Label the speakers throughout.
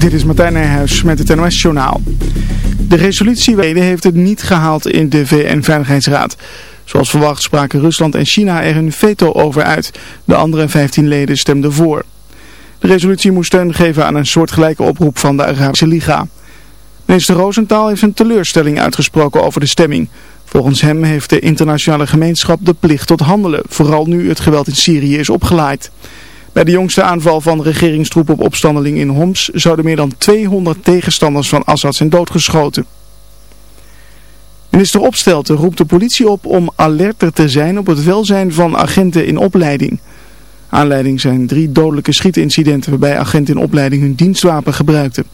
Speaker 1: Dit is Martijn Nijhuis met het NOS-journaal. De resolutie heeft het niet gehaald in de VN-veiligheidsraad. Zoals verwacht spraken Rusland en China er een veto over uit. De andere 15 leden stemden voor. De resolutie moest steun geven aan een soortgelijke oproep van de Arabische Liga. Minister Rosenthal heeft een teleurstelling uitgesproken over de stemming. Volgens hem heeft de internationale gemeenschap de plicht tot handelen, vooral nu het geweld in Syrië is opgeleid. Bij de jongste aanval van regeringstroepen op opstandelingen in Homs zouden meer dan 200 tegenstanders van Assad zijn doodgeschoten. Minister Opstelten roept de politie op om alerter te zijn op het welzijn van agenten in opleiding. Aanleiding zijn drie dodelijke schietincidenten waarbij agenten in opleiding hun dienstwapen gebruikten.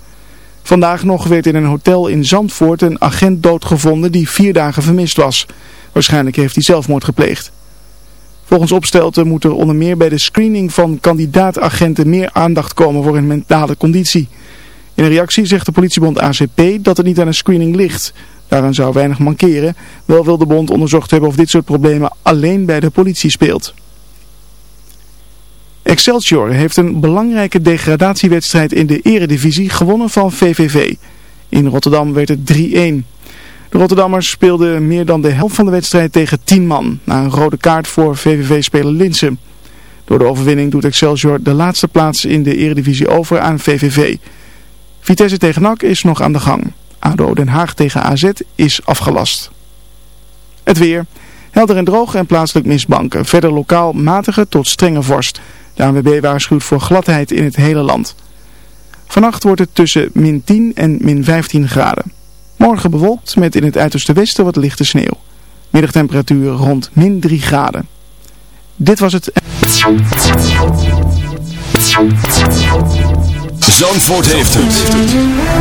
Speaker 1: Vandaag nog werd in een hotel in Zandvoort een agent doodgevonden die vier dagen vermist was. Waarschijnlijk heeft hij zelfmoord gepleegd. Volgens Opstelten moet er onder meer bij de screening van kandidaatagenten meer aandacht komen voor hun mentale conditie. In reactie zegt de politiebond ACP dat het niet aan een screening ligt. Daaraan zou weinig mankeren. Wel wil de bond onderzocht hebben of dit soort problemen alleen bij de politie speelt. Excelsior heeft een belangrijke degradatiewedstrijd in de eredivisie gewonnen van VVV. In Rotterdam werd het 3-1. De Rotterdammers speelden meer dan de helft van de wedstrijd tegen 10 man, na een rode kaart voor VVV-speler Linsen. Door de overwinning doet Excelsior de laatste plaats in de eredivisie over aan VVV. Vitesse tegen NAC is nog aan de gang. ADO Den Haag tegen AZ is afgelast. Het weer. Helder en droog en plaatselijk misbanken. Verder lokaal matige tot strenge vorst. De ANWB waarschuwt voor gladheid in het hele land. Vannacht wordt het tussen min 10 en min 15 graden. Morgen bewolkt met in het uiterste westen wat lichte sneeuw. Middagtemperatuur rond min 3 graden. Dit was het...
Speaker 2: Zandvoort heeft het.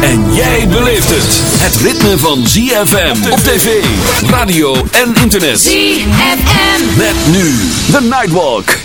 Speaker 2: En jij beleeft het. Het ritme van ZFM op tv, radio en internet.
Speaker 3: ZFM.
Speaker 2: Met nu The Nightwalk.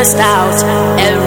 Speaker 3: burst out.
Speaker 4: Every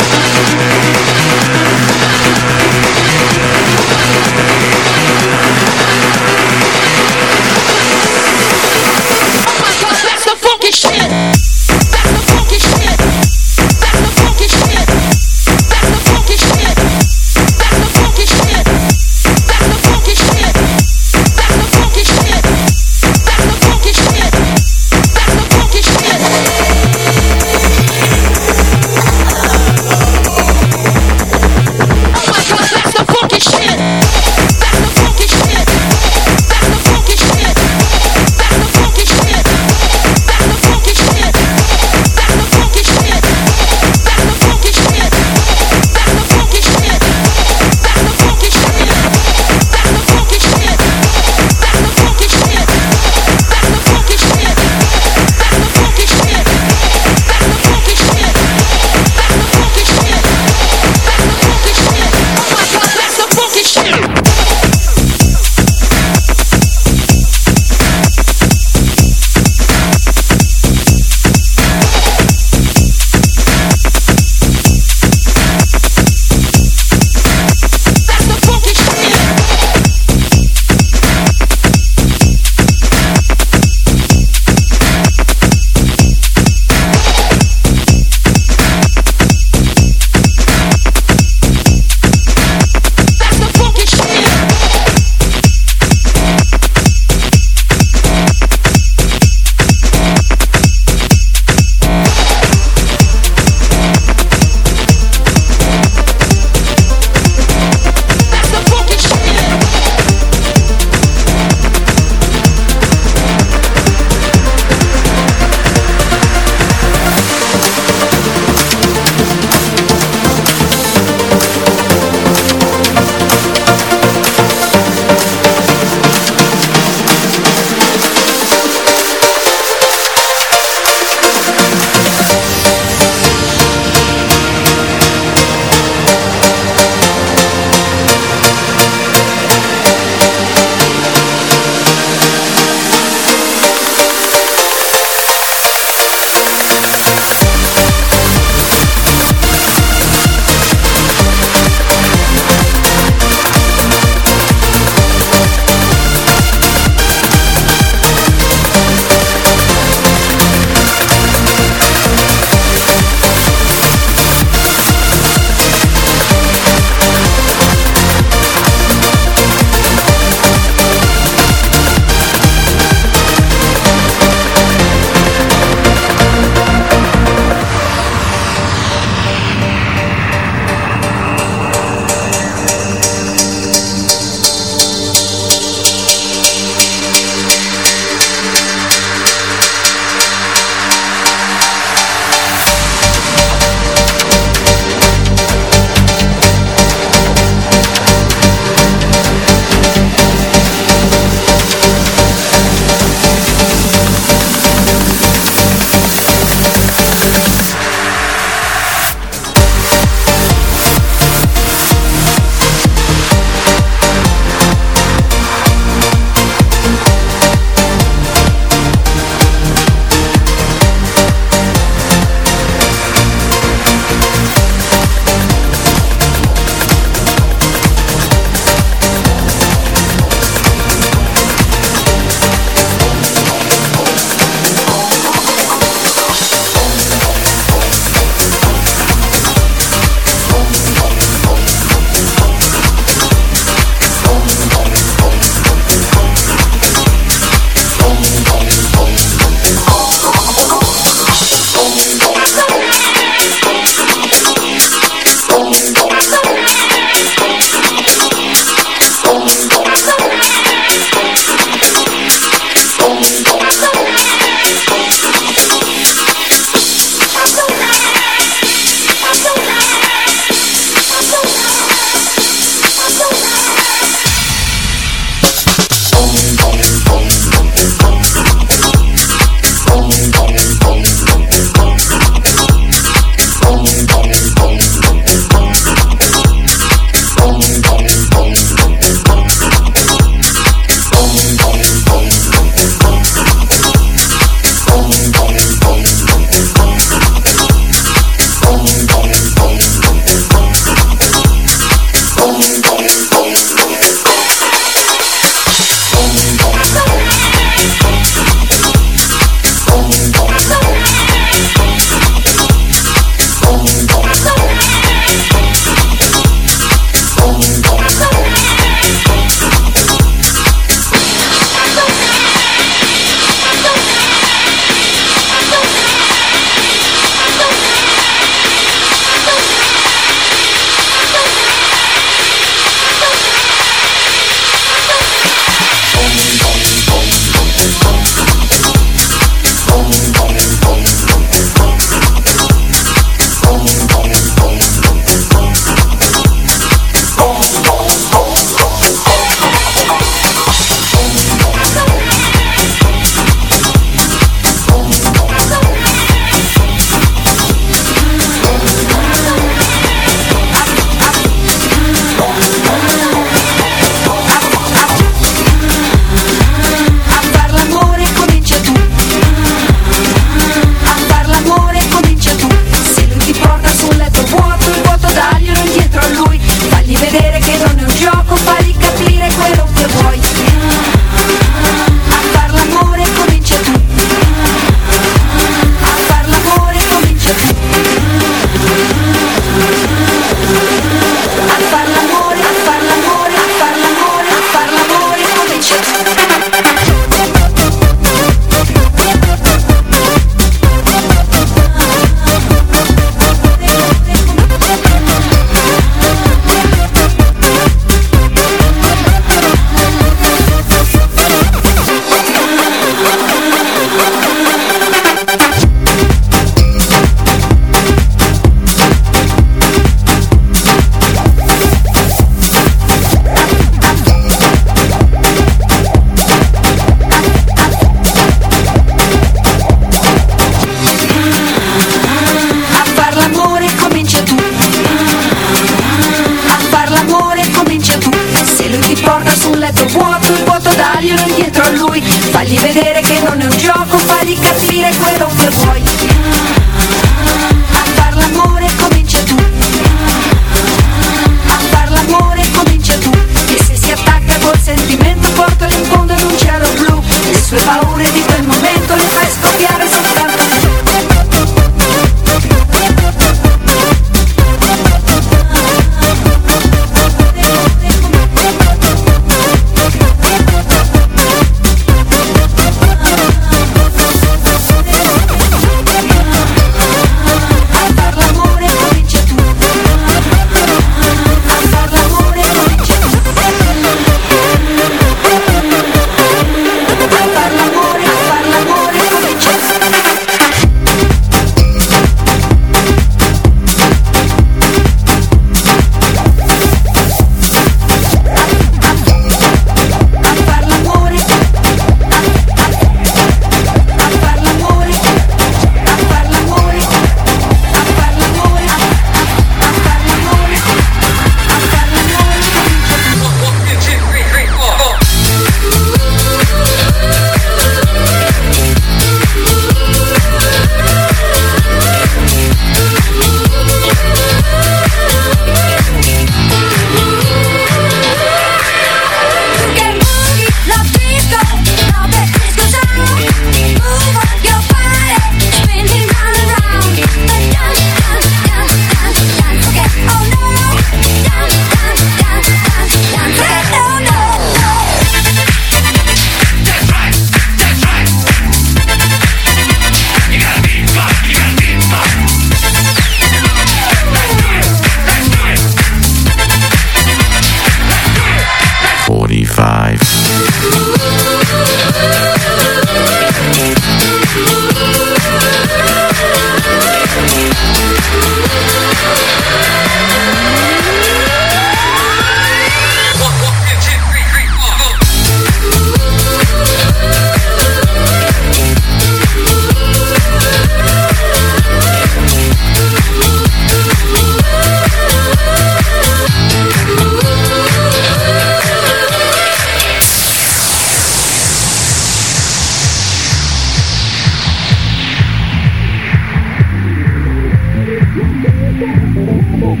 Speaker 5: I've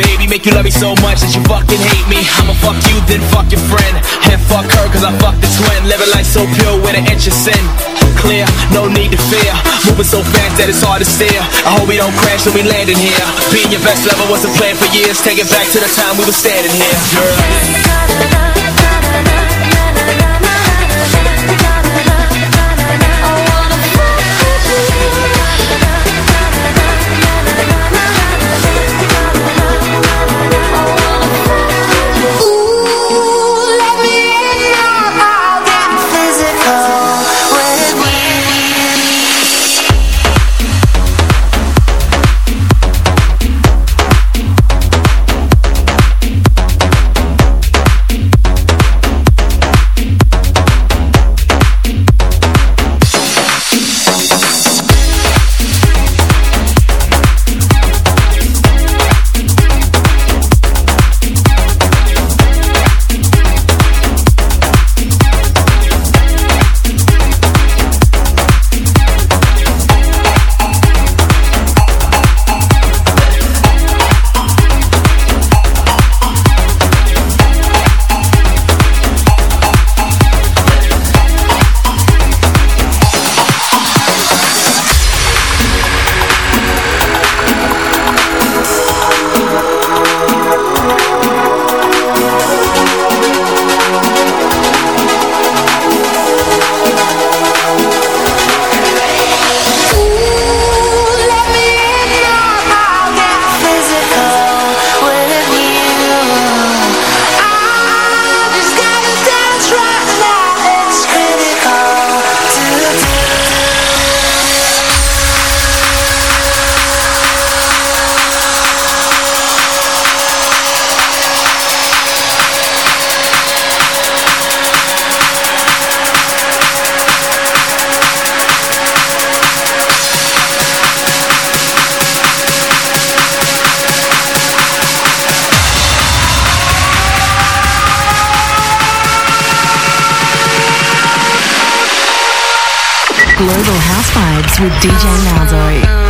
Speaker 5: baby.
Speaker 6: Make you love me so much that you fucking hate me. I'ma fuck you, then fuck your friend. And fuck her cause I fuck the twin. Living life so pure with an inch of sin. Clear, no need to fear. Moving so fast that it's hard to steer. I hope we don't crash when we landing here. Being your best lover was a plan for years. Take it back to the time we were standing here. Girl.
Speaker 7: With DJ Malzo.